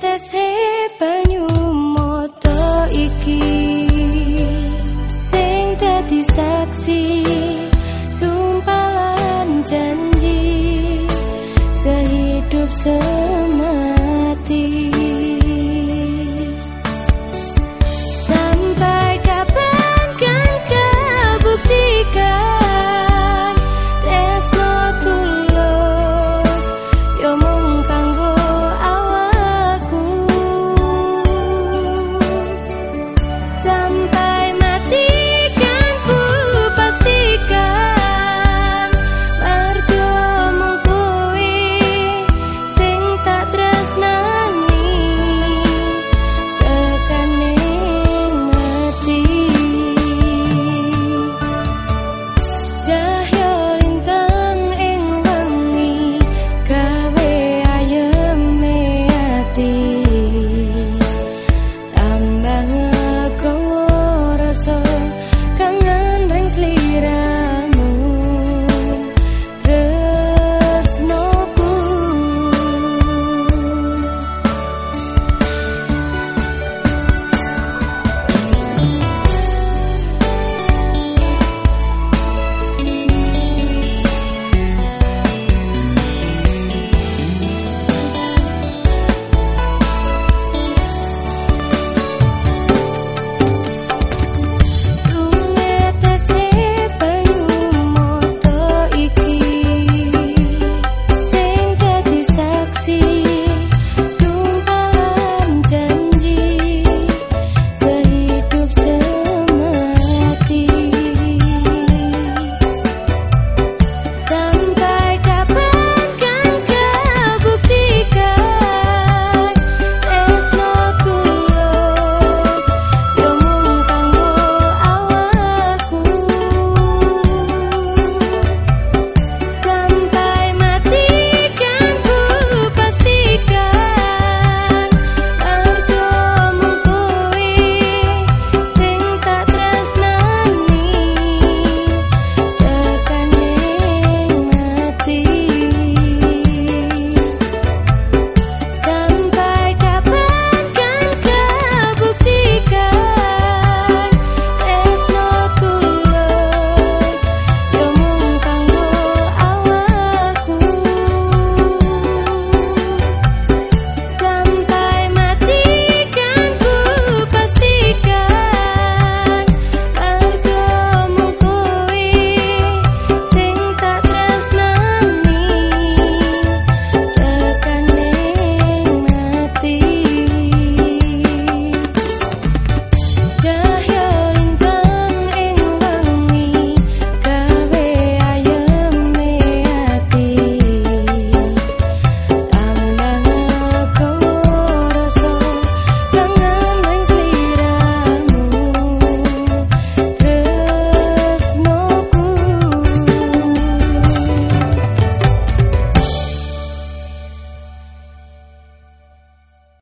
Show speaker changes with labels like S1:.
S1: this